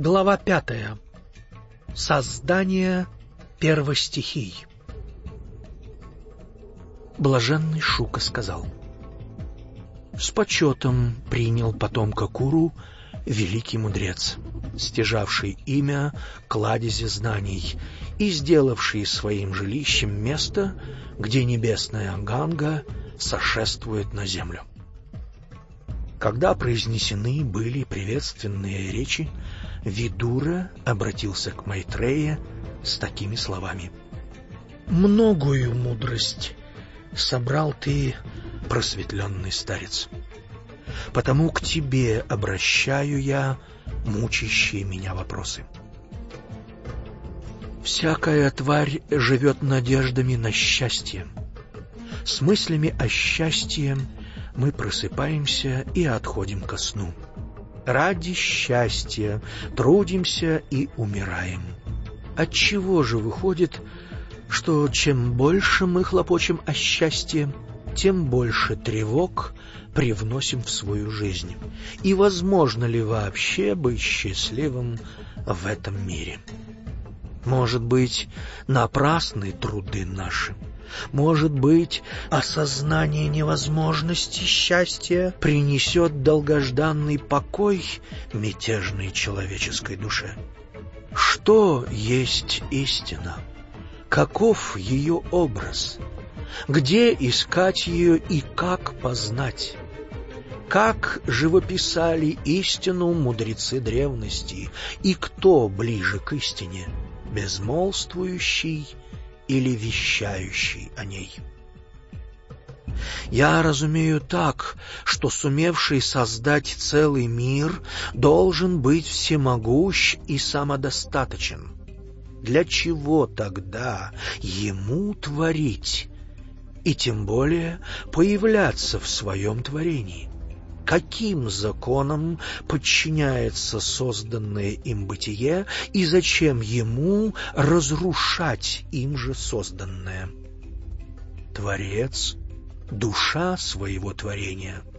Глава пятая. Создание первостихий. Блаженный Шука сказал. С почетом принял потомка Куру великий мудрец, стяжавший имя кладези знаний и сделавший своим жилищем место, где небесная Ганга сошествует на землю. Когда произнесены были приветственные речи, Видура обратился к Майтрея с такими словами. «Многую мудрость собрал ты, просветленный старец. Потому к тебе обращаю я мучащие меня вопросы. Всякая тварь живет надеждами на счастье. С мыслями о счастье мы просыпаемся и отходим ко сну. Ради счастья трудимся и умираем. От чего же выходит, что чем больше мы хлопочем о счастье, тем больше тревог привносим в свою жизнь? И возможно ли вообще быть счастливым в этом мире? Может быть, напрасны труды наши? Может быть, осознание невозможности счастья принесет долгожданный покой мятежной человеческой душе? Что есть истина? Каков ее образ? Где искать ее и как познать? Как живописали истину мудрецы древности, и кто ближе к истине, безмолвствующий или вещающий о ней? Я разумею так, что сумевший создать целый мир должен быть всемогущ и самодостаточен. Для чего тогда ему творить и тем более появляться в своем творении? Каким законам подчиняется созданное им бытие и зачем ему разрушать им же созданное? Творец — душа своего творения —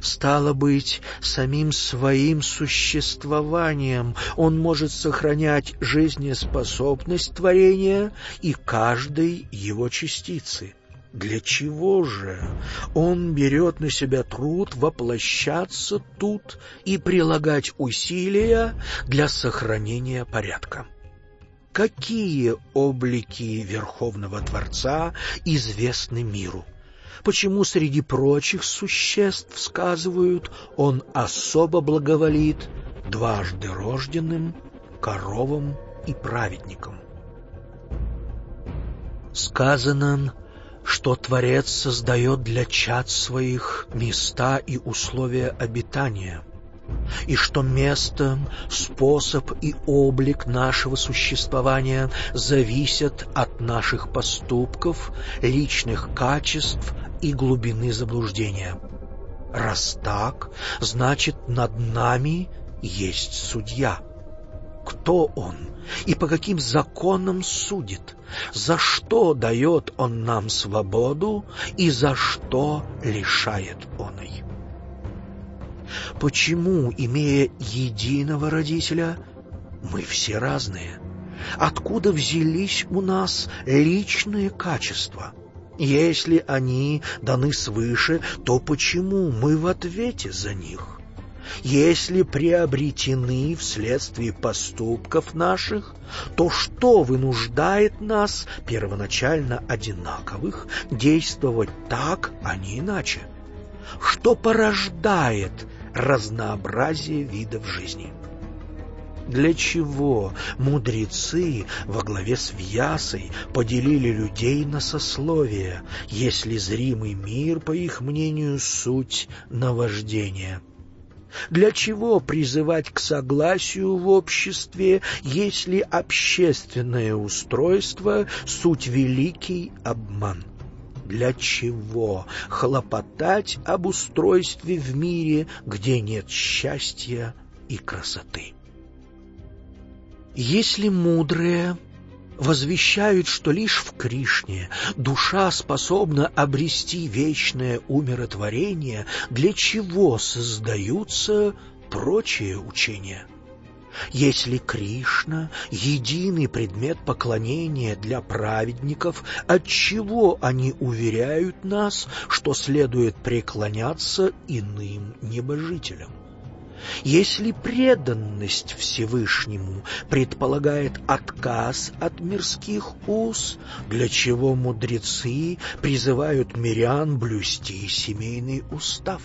Стало быть, самим своим существованием он может сохранять жизнеспособность творения и каждой его частицы. Для чего же он берет на себя труд воплощаться тут и прилагать усилия для сохранения порядка? Какие облики Верховного Творца известны миру? Почему среди прочих существ, сказывают, он особо благоволит дважды рожденным, коровам и праведникам? Сказано что Творец создает для чад своих места и условия обитания, и что место, способ и облик нашего существования зависят от наших поступков, личных качеств и глубины заблуждения. Раз так, значит, над нами есть судья. Кто он и по каким законам судит? За что дает Он нам свободу и за что лишает Он ее? Почему, имея единого родителя, мы все разные? Откуда взялись у нас личные качества? Если они даны свыше, то почему мы в ответе за них? Если приобретены вследствие поступков наших, то что вынуждает нас, первоначально одинаковых, действовать так, а не иначе? Что порождает разнообразие видов жизни? Для чего мудрецы во главе с Вьясой поделили людей на сословия, если зримый мир, по их мнению, суть наваждения? Для чего призывать к согласию в обществе, если общественное устройство — суть великий обман? Для чего хлопотать об устройстве в мире, где нет счастья и красоты? Если мудрые возвещают, что лишь в Кришне душа способна обрести вечное умиротворение, для чего создаются прочие учения? Если Кришна — единый предмет поклонения для праведников, отчего они уверяют нас, что следует преклоняться иным небожителям? Если преданность Всевышнему предполагает отказ от мирских уз, для чего мудрецы призывают мирян блюсти семейный устав?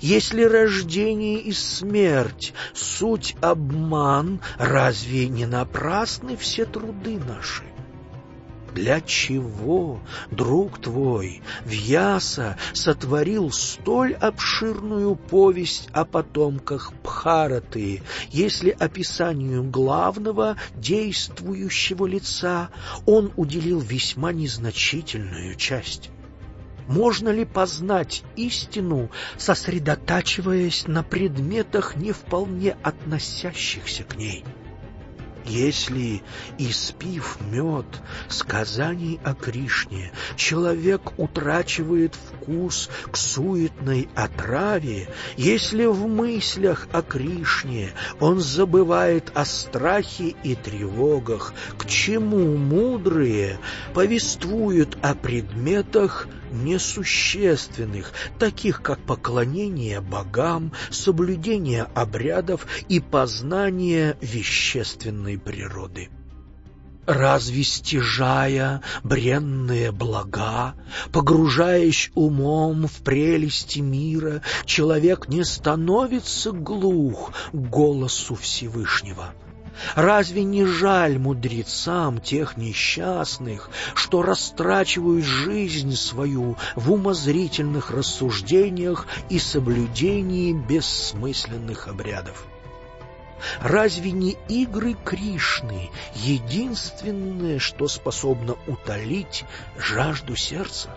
Если рождение и смерть — суть обман, разве не напрасны все труды наши? Для чего, друг твой, Вьяса сотворил столь обширную повесть о потомках Бхараты, если описанию главного действующего лица он уделил весьма незначительную часть? Можно ли познать истину, сосредотачиваясь на предметах, не вполне относящихся к ней? Если, испив мед сказаний о Кришне, человек утрачивает вкус к суетной отраве, если в мыслях о Кришне он забывает о страхе и тревогах, к чему мудрые повествуют о предметах, несущественных, таких как поклонение богам, соблюдение обрядов и познание вещественной природы. Разве стяжая бренные блага, погружаясь умом в прелести мира, человек не становится глух голосу Всевышнего? Разве не жаль мудрецам тех несчастных, что растрачивают жизнь свою в умозрительных рассуждениях и соблюдении бессмысленных обрядов? Разве не игры Кришны единственное, что способно утолить жажду сердца?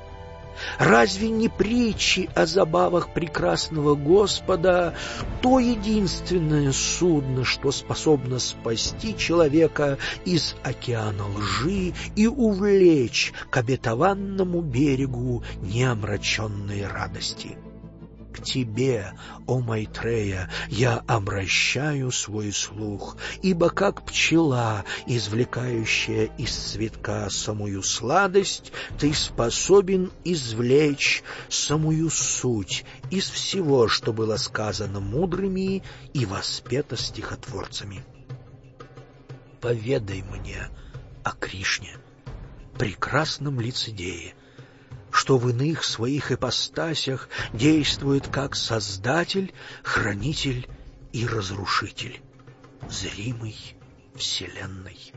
Разве не притчи о забавах прекрасного Господа то единственное судно, что способно спасти человека из океана лжи и увлечь к обетованному берегу неомраченной радости? Тебе, о Майтрея, я обращаю свой слух, ибо как пчела, извлекающая из цветка самую сладость, ты способен извлечь самую суть из всего, что было сказано мудрыми и воспето стихотворцами. Поведай мне о Кришне, прекрасном лицедее, что в иных своих ипостасях действует как Создатель, Хранитель и Разрушитель, зримый Вселенной.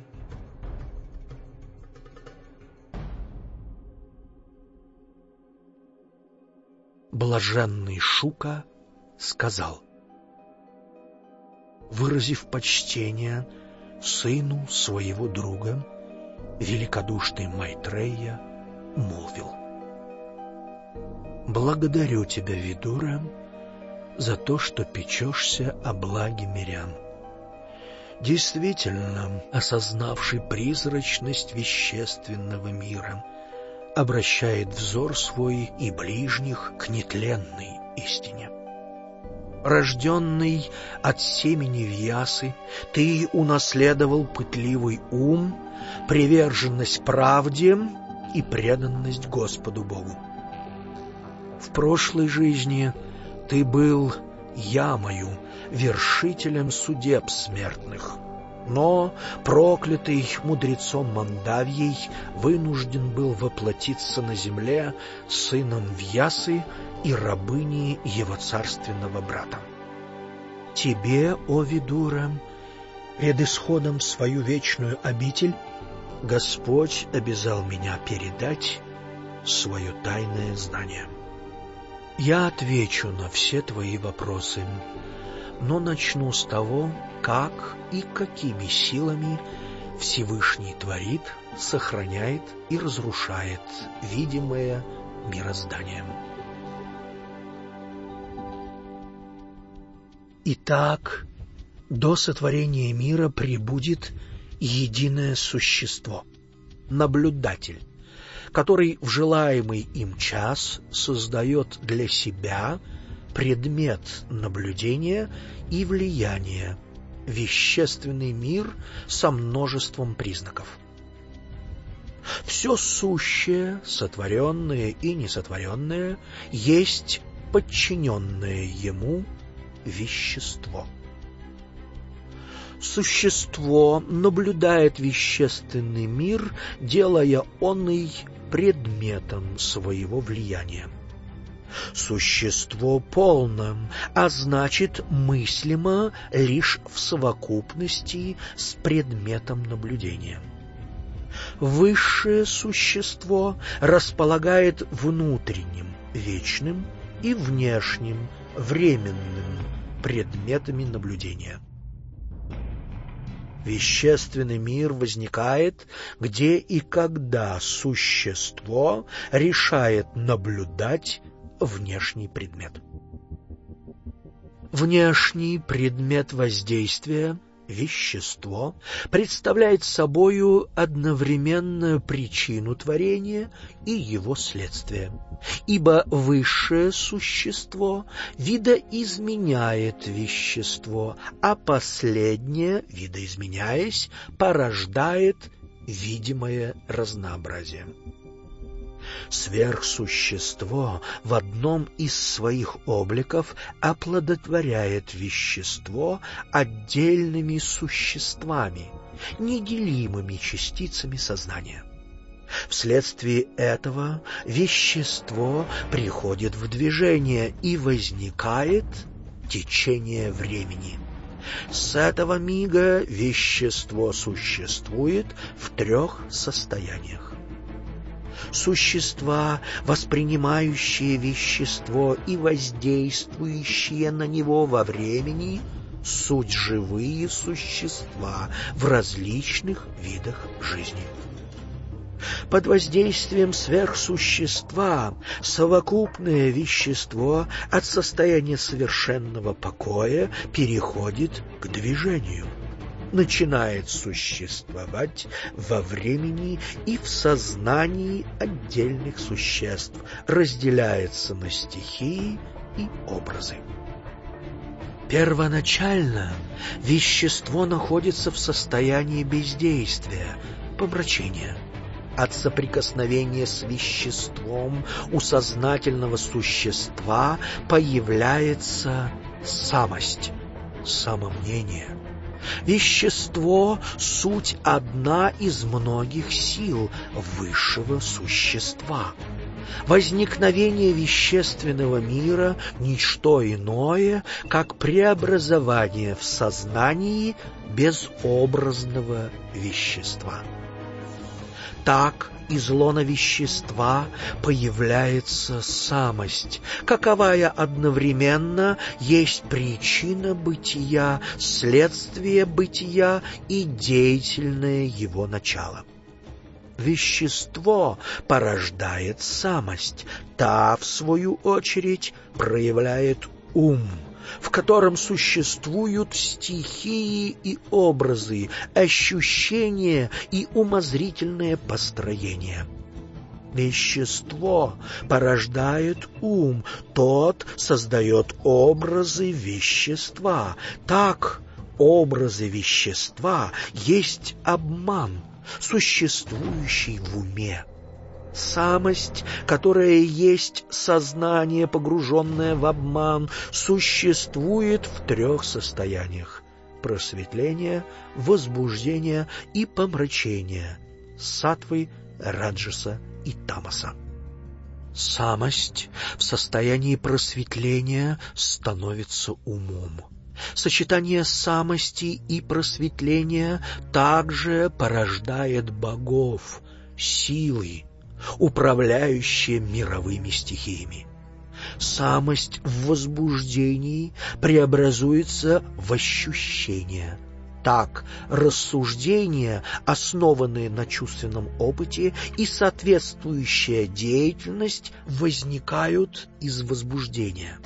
Блаженный Шука сказал, выразив почтение сыну своего друга, великодушный Майтрея молвил — Благодарю тебя, Видура, за то, что печешься о благе мирян. Действительно, осознавший призрачность вещественного мира, обращает взор свой и ближних к нетленной истине. Рожденный от семени Вьясы, ты унаследовал пытливый ум, приверженность правде и преданность Господу Богу. В прошлой жизни ты был ямою, вершителем судеб смертных. Но, проклятый мудрецом Мандавьей, вынужден был воплотиться на земле сыном Вьясы и рабыни его царственного брата. Тебе, о Видура, пред исходом свою вечную обитель Господь обязал меня передать свое тайное знание. Я отвечу на все твои вопросы, но начну с того, как и какими силами Всевышний творит, сохраняет и разрушает видимое мирозданием. Итак, до сотворения мира прибудет единое существо — наблюдатель, который в желаемый им час создает для себя предмет наблюдения и влияния, вещественный мир со множеством признаков. Все сущее, сотворенное и несотворенное, есть подчиненное ему вещество. Существо наблюдает вещественный мир, делая он и предметом своего влияния. Существо полным, а значит мыслимо лишь в совокупности с предметом наблюдения. Высшее существо располагает внутренним, вечным и внешним, временным предметами наблюдения. Вещественный мир возникает, где и когда существо решает наблюдать внешний предмет. Внешний предмет воздействия вещество представляет собою одновременную причину творения и его следствие, ибо высшее существо видоизменяет вещество, а последнее, видоизменяясь, порождает видимое разнообразие. Сверхсущество в одном из своих обликов оплодотворяет вещество отдельными существами, неделимыми частицами сознания. Вследствие этого вещество приходит в движение и возникает течение времени. С этого мига вещество существует в трех состояниях существа, воспринимающие вещество и воздействующие на него во времени, суть живые существа в различных видах жизни. Под воздействием сверхсущества совокупное вещество от состояния совершенного покоя переходит к движению – начинает существовать во времени и в сознании отдельных существ, разделяется на стихии и образы. Первоначально вещество находится в состоянии бездействия, помрачения. От соприкосновения с веществом у сознательного существа появляется самость, самомнение – Вещество — суть одна из многих сил высшего существа. Возникновение вещественного мира — ничто иное, как преобразование в сознании безобразного вещества. Так из лона вещества появляется самость, каковая одновременно есть причина бытия, следствие бытия и деятельное его начало. Вещество порождает самость, та, в свою очередь, проявляет ум — в котором существуют стихии и образы, ощущения и умозрительное построение. Вещество порождает ум, тот создает образы вещества. Так образы вещества есть обман, существующий в уме. Самость, которая есть сознание, погруженное в обман, существует в трех состояниях — просветление, возбуждение и помрачение — сатвы, раджаса и тамаса. Самость в состоянии просветления становится умом. Сочетание самости и просветления также порождает богов, силы, управляющее мировыми стихиями. Самость в возбуждении преобразуется в ощущение. Так, рассуждения, основанные на чувственном опыте и соответствующая деятельность возникают из возбуждения.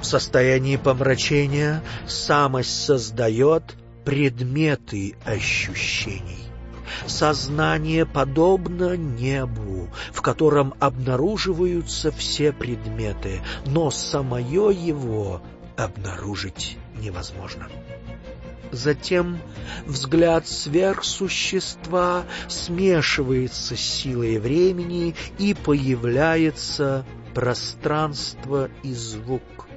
В состоянии помрачения самость создает предметы ощущений. Сознание подобно небу, в котором обнаруживаются все предметы, но самое его обнаружить невозможно. Затем взгляд сверхсущества смешивается с силой времени и появляется пространство и звук.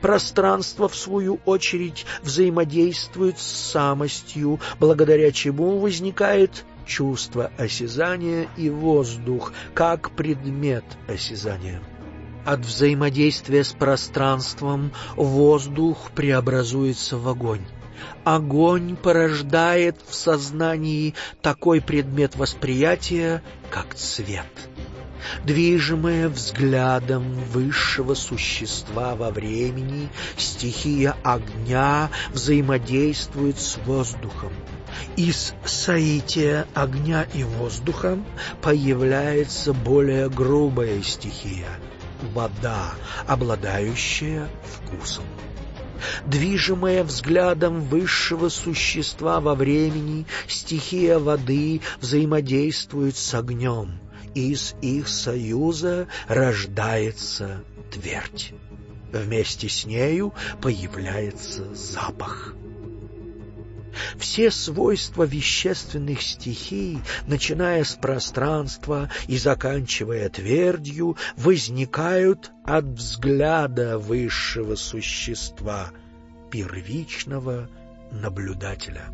Пространство, в свою очередь, взаимодействует с самостью, благодаря чему возникает чувство осязания и воздух, как предмет осязания. От взаимодействия с пространством воздух преобразуется в огонь. Огонь порождает в сознании такой предмет восприятия, как цвет. Движимая взглядом высшего существа во времени, стихия огня взаимодействует с воздухом. Из соития огня и воздуха появляется более грубая стихия — вода, обладающая вкусом. Движимая взглядом высшего существа во времени, стихия воды взаимодействует с огнем. Из их союза рождается твердь. Вместе с нею появляется запах. Все свойства вещественных стихий, начиная с пространства и заканчивая твердью, возникают от взгляда высшего существа, первичного наблюдателя.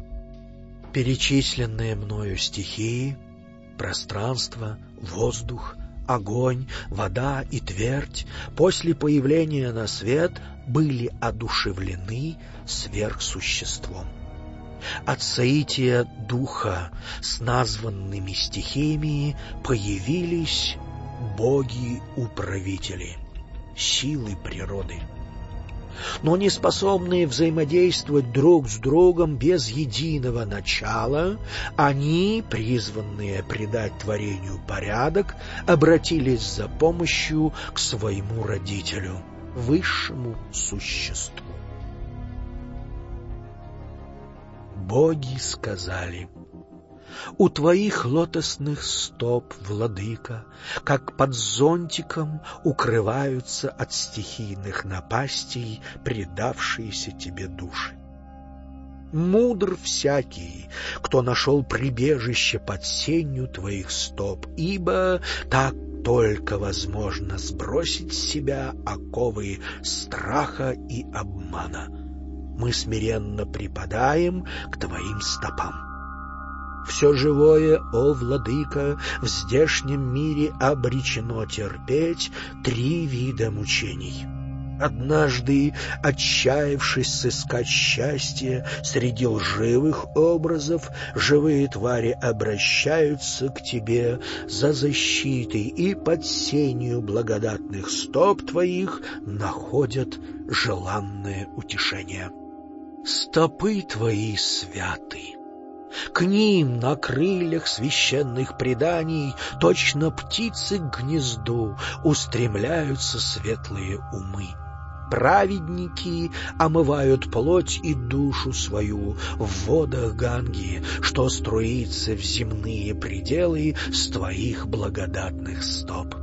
Перечисленные мною стихии — пространство, воздух, огонь, вода и твердь после появления на свет были одушевлены сверхсуществом. От соития духа с названными стихиями появились боги-управители, силы природы. Но не способные взаимодействовать друг с другом без единого начала, они, призванные придать творению порядок, обратились за помощью к своему родителю, высшему существу. боги сказали, «У твоих лотосных стоп, владыка, как под зонтиком укрываются от стихийных напастей предавшиеся тебе души. Мудр всякий, кто нашел прибежище под сенью твоих стоп, ибо так только возможно сбросить с себя оковы страха и обмана мы смиренно припадаем к Твоим стопам. Все живое, о владыка, в здешнем мире обречено терпеть три вида мучений. Однажды, отчаявшись сыскать счастье среди лживых образов, живые твари обращаются к тебе за защитой и под сенью благодатных стоп твоих находят желанное утешение. Стопы твои святы. К ним на крыльях священных преданий Точно птицы к гнезду устремляются светлые умы. Праведники омывают плоть и душу свою в водах Ганги, что струится в земные пределы с твоих благодатных стоп.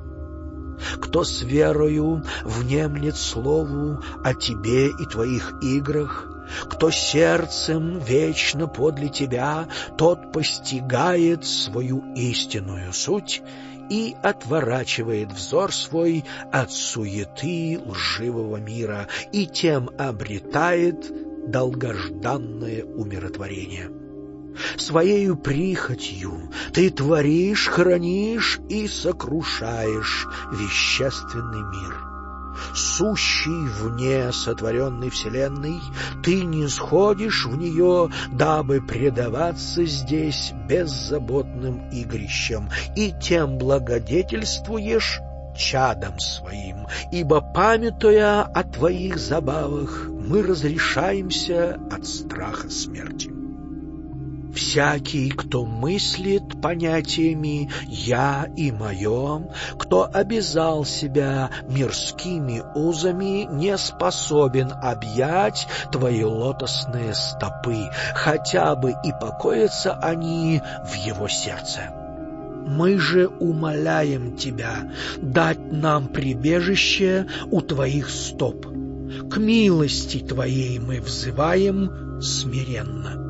Кто с верою внемлет слову о тебе и твоих играх, кто сердцем вечно подле тебя, тот постигает свою истинную суть и отворачивает взор свой от суеты лживого мира и тем обретает долгожданное умиротворение. Своею прихотью ты творишь, хранишь и сокрушаешь вещественный мир сущий вне сотворенной вселенной, ты не сходишь в нее, дабы предаваться здесь беззаботным игрищам, и тем благодетельствуешь чадом своим, ибо, памятуя о твоих забавах, мы разрешаемся от страха смерти. Всякий, кто мыслит понятиями «я» и «моё», кто обязал себя мирскими узами, не способен объять твои лотосные стопы, хотя бы и покоятся они в его сердце. Мы же умоляем Тебя дать нам прибежище у Твоих стоп. К милости Твоей мы взываем, смиренно.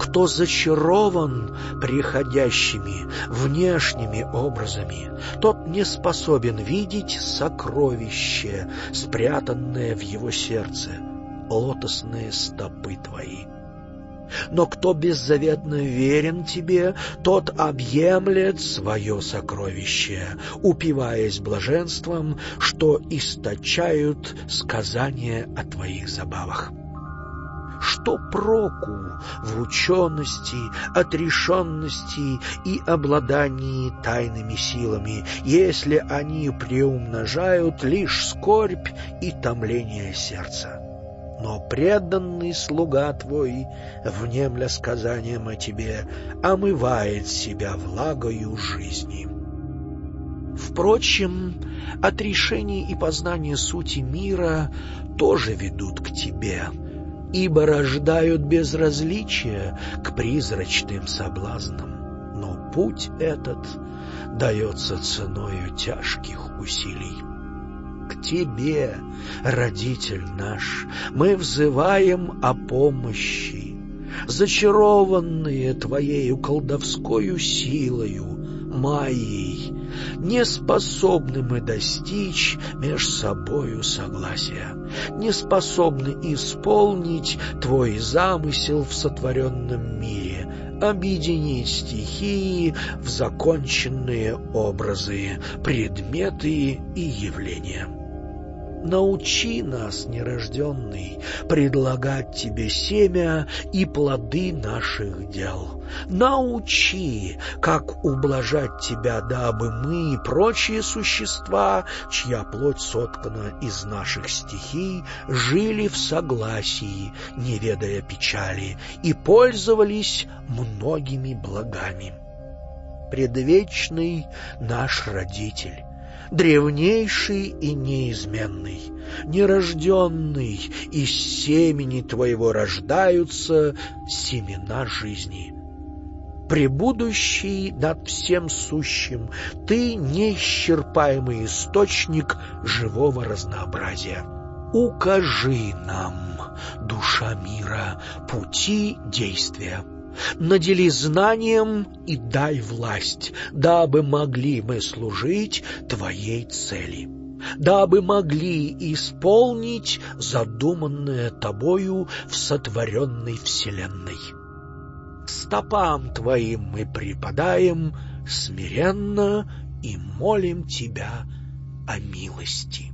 Кто зачарован приходящими внешними образами, тот не способен видеть сокровище, спрятанное в его сердце, лотосные стопы твои. Но кто беззаветно верен тебе, тот объемлет свое сокровище, упиваясь блаженством, что источают сказания о твоих забавах. Что проку в учености, отрешенности и обладании тайными силами, если они приумножают лишь скорбь и томление сердца? но преданный слуга твой, внемля сказанием о тебе, омывает себя влагою жизни. Впрочем, отрешение и познание сути мира тоже ведут к тебе, ибо рождают безразличие к призрачным соблазнам, но путь этот дается ценою тяжких усилий. К Тебе, Родитель наш, мы взываем о помощи, зачарованные Твоею колдовскою силою, Майей, не способны мы достичь меж собою согласия, не способны исполнить Твой замысел в сотворенном мире, объединить стихии в законченные образы, предметы и явления. Научи нас, нерожденный, предлагать Тебе семя и плоды наших дел. Научи, как ублажать Тебя, дабы мы и прочие существа, чья плоть соткана из наших стихий, жили в согласии, не ведая печали, и пользовались многими благами. Предвечный наш Родитель, древнейший и неизменный, нерожденный, из семени Твоего рождаются семена жизни. Пребудущий над всем сущим, Ты неисчерпаемый источник живого разнообразия. Укажи нам, душа мира, пути действия надели знанием и дай власть, дабы могли мы служить Твоей цели, дабы могли исполнить задуманное Тобою в сотворенной вселенной. Стопам Твоим мы припадаем смиренно и молим Тебя о милости.